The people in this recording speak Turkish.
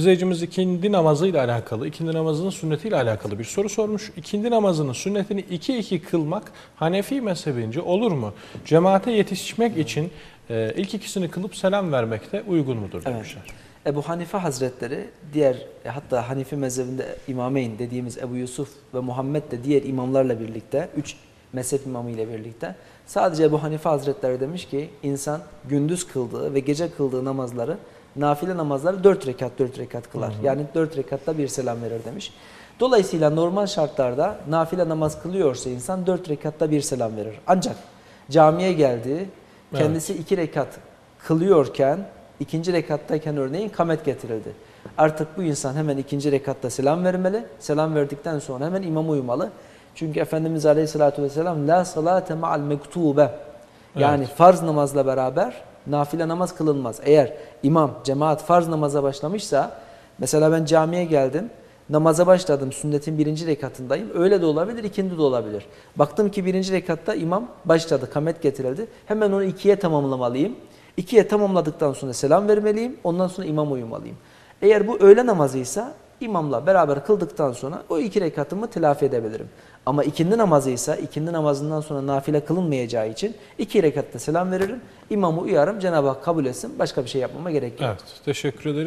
İzleyicimiz ikindi namazıyla alakalı, ikindi namazının sünnetiyle alakalı bir soru sormuş. İkindi namazının sünnetini iki iki kılmak Hanefi mezhebince olur mu? Cemaate yetişmek için e, ilk ikisini kılıp selam vermek de uygun mudur Evet. demişler. Ebu Hanife Hazretleri diğer e, hatta Hanifi mezhebinde imameyn dediğimiz Ebu Yusuf ve Muhammed de diğer imamlarla birlikte üç mezhep imamı ile birlikte sadece Ebu Hanife Hazretleri demiş ki insan gündüz kıldığı ve gece kıldığı namazları nafile namazları dört rekat dört rekat kılar. Yani dört rekatta bir selam verir demiş. Dolayısıyla normal şartlarda nafile namaz kılıyorsa insan dört rekatta bir selam verir. Ancak camiye geldi kendisi iki rekat kılıyorken ikinci rekattayken örneğin kamet getirildi. Artık bu insan hemen ikinci rekatta selam vermeli. Selam verdikten sonra hemen imama uymalı. Çünkü Efendimiz Aleyhisselatü Vesselam la salate ma'al mektube yani Evet. farz namazla beraber nafile namaz kılınmaz. Eğer imam, cemaat farz namaza başlamışsa mesela ben camiye geldim namaza başladım sünnetin birinci rekatındayım. Öyle de olabilir, ikindi de olabilir. Baktım ki birinci rekatta imam başladı, kamet getirildi. Hemen onu ikiye tamamlamalıyım. İkiye tamamladıktan sonra selam vermeliyim. Ondan sonra imam uyumalıyım. Eğer bu öğle namazıysa imamla beraber kıldıktan sonra o iki rekatımı telafi edebilirim. Ama ikindi namazıysa ikindi namazından sonra nafile kılınmayacağı için iki rekatta selam veririm. İmamı uyarım Cenab-ı Hak kabul etsin. Başka bir şey yapmama gerek yok. Evet, teşekkür ederiz.